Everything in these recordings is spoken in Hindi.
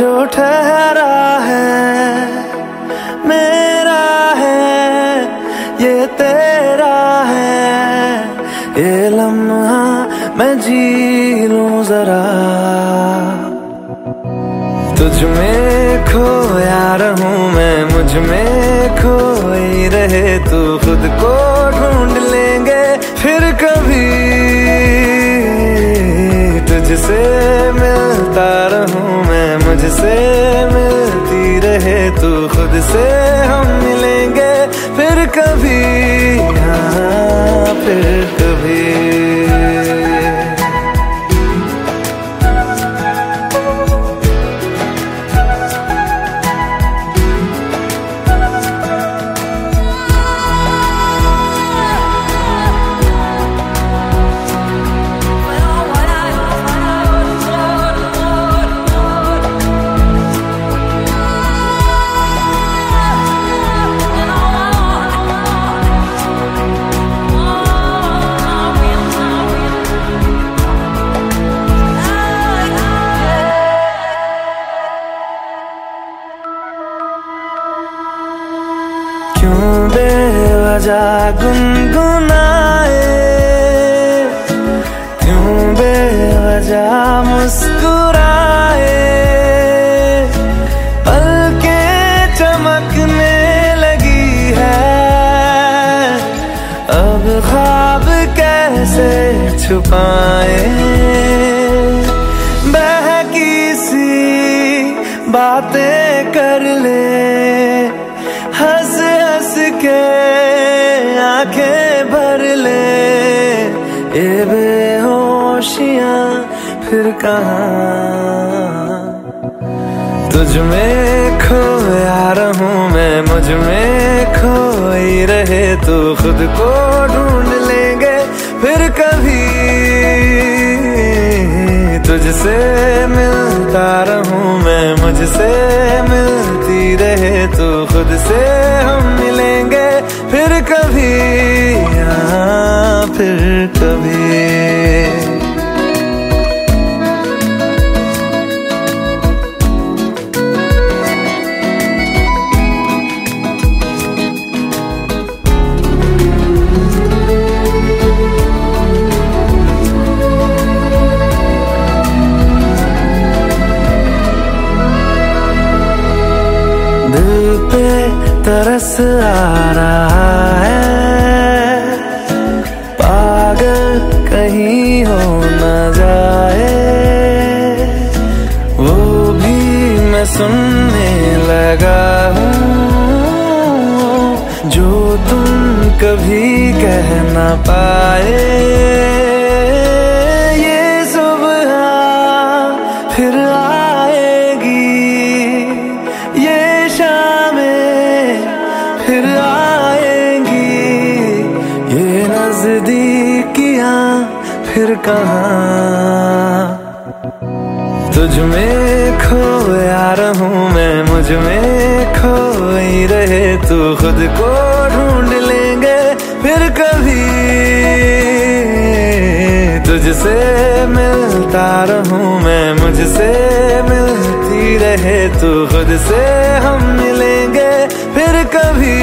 जो ठहरा है, मेरा है, ये तेरा है। ये लम्हा मैं जी लू जरा। तुझ में खोया रहूँ मैं, मुझमें खोई रहे तू। खुद को ढूंढ लेंगे फिर कभी। तुझसे मिलता रहूँ मुझसे मिलती रहे तू खुद से। बेवजह गुनगुनाए। क्यों बेवजह मुस्कुराए? पलके चमकने लगी है। अब ख्वाब कैसे छुपाए? बहकी सी बातें कर ले। ये बेहोशियाँ फिर कहा? तुझ में खोया रहूँ मैं, मुझमें खोई रहे तू, खुद को ढूंढ लेंगे फिर कभी। तुझसे मिलता रहूँ मैं, मुझसे मिलती रहे तू, खुद से हम तरस आ रहा है। पागल कहीं हो न जाए। वो भी मैं सुनने लगा हूँ, जो तुम कभी कह न पाए। नजदीकियाँ फिर कहा, तुझ में खोया रहूँ मैं, मुझमें खोई रहे, तू खुद को ढूंढ लेंगे फिर कभी। तुझसे मिलता रहूँ मैं, मुझसे मिलती रहे, तू खुद से हम मिलेंगे फिर कभी।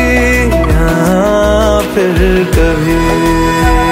हाँ फिर कभी।